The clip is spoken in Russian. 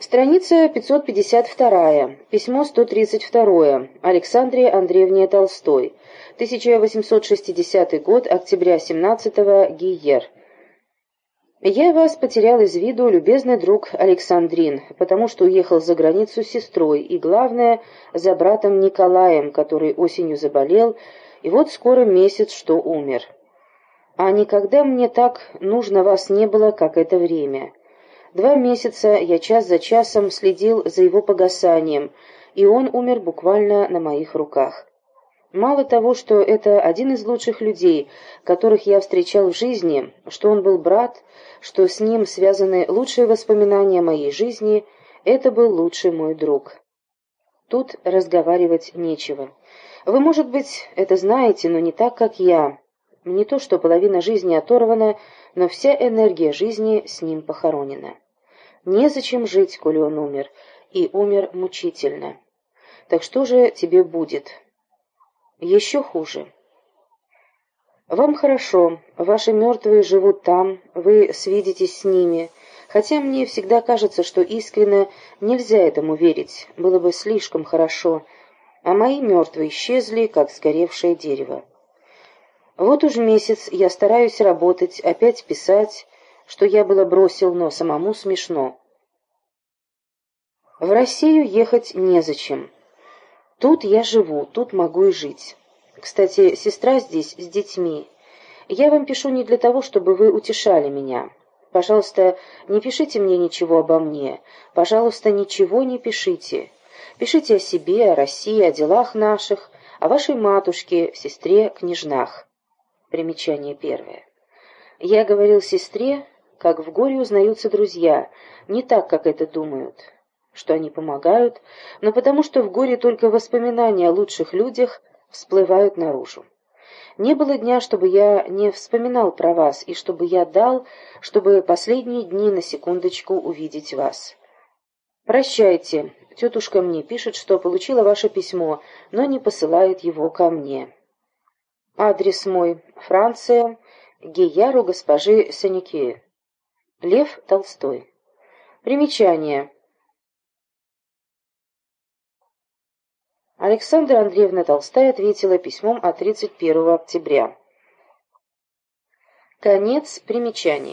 Страница 552. Письмо 132. Александре Андреевне Толстой. 1860 год, октября 17 -го, Гийер. Я вас потерял из виду, любезный друг Александрин, потому что уехал за границу с сестрой, и, главное, за братом Николаем, который осенью заболел, и вот скоро месяц, что умер. А никогда мне так нужно вас не было, как это время. Два месяца я час за часом следил за его погасанием, и он умер буквально на моих руках. Мало того, что это один из лучших людей, которых я встречал в жизни, что он был брат, что с ним связаны лучшие воспоминания моей жизни, это был лучший мой друг. Тут разговаривать нечего. Вы, может быть, это знаете, но не так, как я. Не то, что половина жизни оторвана, но вся энергия жизни с ним похоронена. Незачем жить, коли он умер, и умер мучительно. Так что же тебе будет? Еще хуже. Вам хорошо, ваши мертвые живут там, вы свидитесь с ними, хотя мне всегда кажется, что искренне нельзя этому верить, было бы слишком хорошо, а мои мертвые исчезли, как сгоревшее дерево. Вот уж месяц я стараюсь работать, опять писать, что я было бросил, но самому смешно. В Россию ехать незачем. Тут я живу, тут могу и жить. Кстати, сестра здесь с детьми. Я вам пишу не для того, чтобы вы утешали меня. Пожалуйста, не пишите мне ничего обо мне. Пожалуйста, ничего не пишите. Пишите о себе, о России, о делах наших, о вашей матушке, сестре, княжнах. Примечание первое. Я говорил сестре, как в горе узнаются друзья, не так, как это думают, что они помогают, но потому что в горе только воспоминания о лучших людях всплывают наружу. Не было дня, чтобы я не вспоминал про вас, и чтобы я дал, чтобы последние дни на секундочку увидеть вас. Прощайте. Тетушка мне пишет, что получила ваше письмо, но не посылает его ко мне. Адрес мой. Франция. Геяру госпожи Санике. Лев Толстой. Примечание. Александра Андреевна Толстая ответила письмом от 31 октября. Конец примечания.